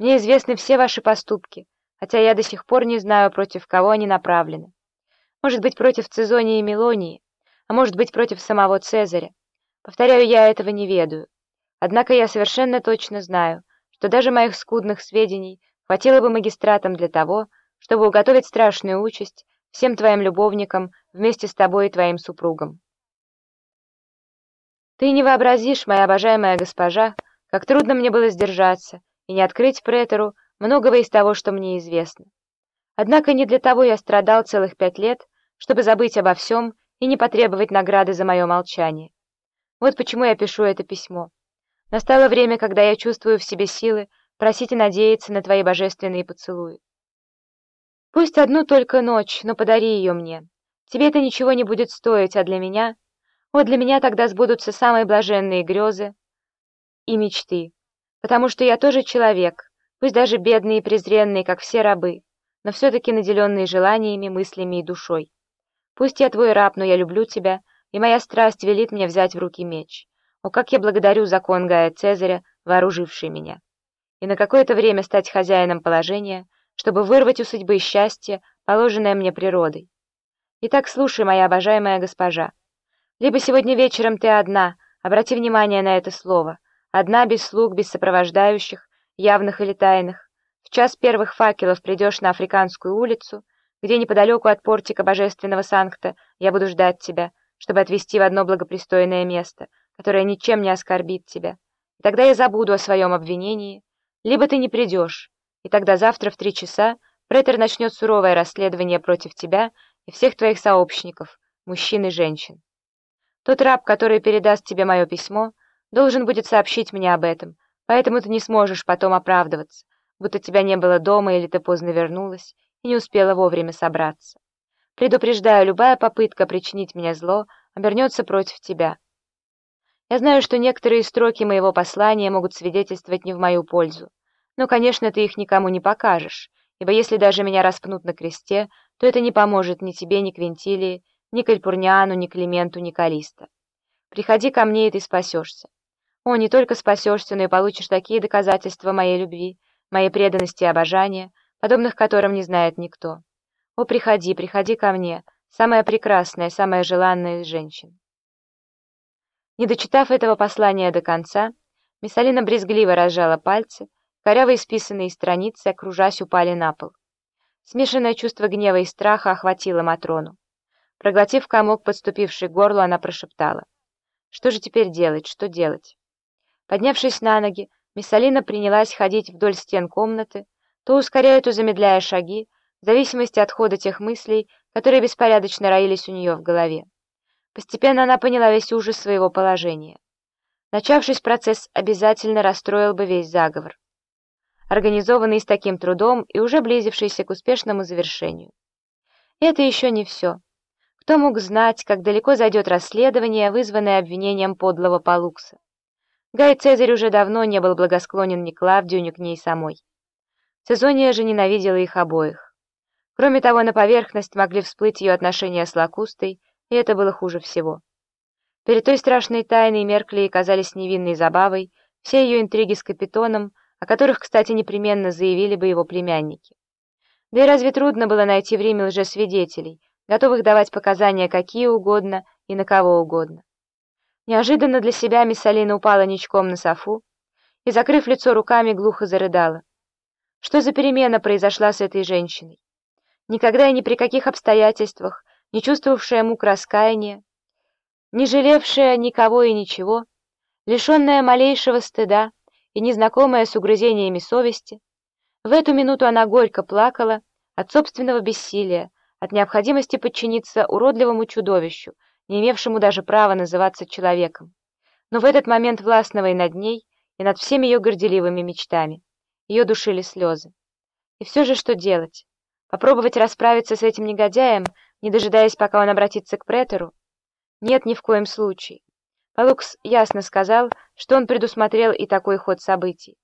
Мне известны все ваши поступки, хотя я до сих пор не знаю, против кого они направлены. Может быть, против Цезонии и Мелонии, а может быть, против самого Цезаря. Повторяю, я этого не ведаю. Однако я совершенно точно знаю, что даже моих скудных сведений хватило бы магистратам для того, чтобы уготовить страшную участь всем твоим любовникам вместе с тобой и твоим супругом. Ты не вообразишь, моя обожаемая госпожа, как трудно мне было сдержаться и не открыть претору многого из того, что мне известно. Однако не для того я страдал целых пять лет, чтобы забыть обо всем и не потребовать награды за мое молчание. Вот почему я пишу это письмо. Настало время, когда я чувствую в себе силы просить и надеяться на твои божественные поцелуи. Пусть одну только ночь, но подари ее мне. Тебе это ничего не будет стоить, а для меня... Вот для меня тогда сбудутся самые блаженные грезы и мечты, потому что я тоже человек, пусть даже бедный и презренный, как все рабы, но все-таки наделенный желаниями, мыслями и душой. Пусть я твой раб, но я люблю тебя, и моя страсть велит мне взять в руки меч. О, как я благодарю закон Гая Цезаря, вооруживший меня. И на какое-то время стать хозяином положения, чтобы вырвать у судьбы счастье, положенное мне природой. Итак, слушай, моя обожаемая госпожа. Либо сегодня вечером ты одна, обрати внимание на это слово, одна, без слуг, без сопровождающих, явных или тайных. В час первых факелов придешь на Африканскую улицу, где неподалеку от портика Божественного Санкта я буду ждать тебя, чтобы отвезти в одно благопристойное место, которое ничем не оскорбит тебя. И тогда я забуду о своем обвинении. Либо ты не придешь, и тогда завтра в три часа претор начнет суровое расследование против тебя и всех твоих сообщников, мужчин и женщин. Тот раб, который передаст тебе мое письмо, должен будет сообщить мне об этом, поэтому ты не сможешь потом оправдываться, будто тебя не было дома или ты поздно вернулась и не успела вовремя собраться. Предупреждаю, любая попытка причинить мне зло обернется против тебя. Я знаю, что некоторые строки моего послания могут свидетельствовать не в мою пользу, но, конечно, ты их никому не покажешь, ибо если даже меня распнут на кресте, то это не поможет ни тебе, ни Квинтилии, ни Кальпурниану, ни Клименту, ни Калиста. Приходи ко мне, и ты спасешься. О, не только спасешься, но и получишь такие доказательства моей любви, моей преданности и обожания, подобных которым не знает никто. О, приходи, приходи ко мне, самая прекрасная, самая желанная из женщин. Не дочитав этого послания до конца, Миссалина брезгливо разжала пальцы, коряво исписанные страницы, окружась, упали на пол. Смешанное чувство гнева и страха охватило Матрону. Проглотив комок, подступивший к горлу, она прошептала. «Что же теперь делать? Что делать?» Поднявшись на ноги, Миссалина принялась ходить вдоль стен комнаты, то ускоряя, то замедляя шаги, в зависимости от хода тех мыслей, которые беспорядочно роились у нее в голове. Постепенно она поняла весь ужас своего положения. Начавшись процесс обязательно расстроил бы весь заговор, организованный с таким трудом и уже близившийся к успешному завершению. И это еще не все. Кто мог знать, как далеко зайдет расследование, вызванное обвинением подлого Палукса? Гай Цезарь уже давно не был благосклонен ни Клавдию, ни к ней самой. Цезония же ненавидела их обоих. Кроме того, на поверхность могли всплыть ее отношения с Лакустой, и это было хуже всего. Перед той страшной тайной меркли казались невинной забавой все ее интриги с Капитоном, о которых, кстати, непременно заявили бы его племянники. Да и разве трудно было найти в Риме лжесвидетелей, готовых давать показания какие угодно и на кого угодно. Неожиданно для себя Миссалина упала ничком на софу и, закрыв лицо руками, глухо зарыдала. Что за перемена произошла с этой женщиной? Никогда и ни при каких обстоятельствах, не чувствовавшая мук раскаяния, не жалевшая никого и ничего, лишенная малейшего стыда и незнакомая с угрызениями совести, в эту минуту она горько плакала от собственного бессилия, от необходимости подчиниться уродливому чудовищу, не имевшему даже права называться человеком, но в этот момент властного и над ней, и над всеми ее горделивыми мечтами. Ее душили слезы. И все же что делать? Попробовать расправиться с этим негодяем, не дожидаясь, пока он обратится к претору? Нет, ни в коем случае. Палукс ясно сказал, что он предусмотрел и такой ход событий.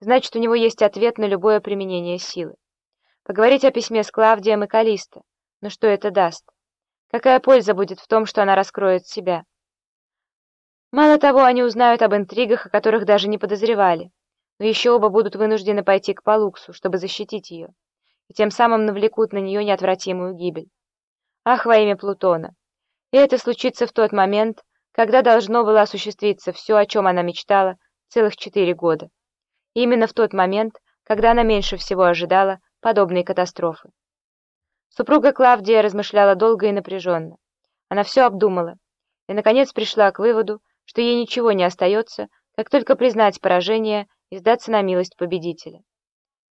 Значит, у него есть ответ на любое применение силы. Поговорить о письме с Клавдием и Калисто. Но что это даст? Какая польза будет в том, что она раскроет себя? Мало того, они узнают об интригах, о которых даже не подозревали. но еще оба будут вынуждены пойти к Палуксу, чтобы защитить ее, и тем самым навлекут на нее неотвратимую гибель. Ах, во имя Плутона! И это случится в тот момент, когда должно было осуществиться все, о чем она мечтала целых четыре года. И именно в тот момент, когда она меньше всего ожидала подобной катастрофы. Супруга Клавдия размышляла долго и напряженно. Она все обдумала и, наконец, пришла к выводу, что ей ничего не остается, как только признать поражение и сдаться на милость победителя.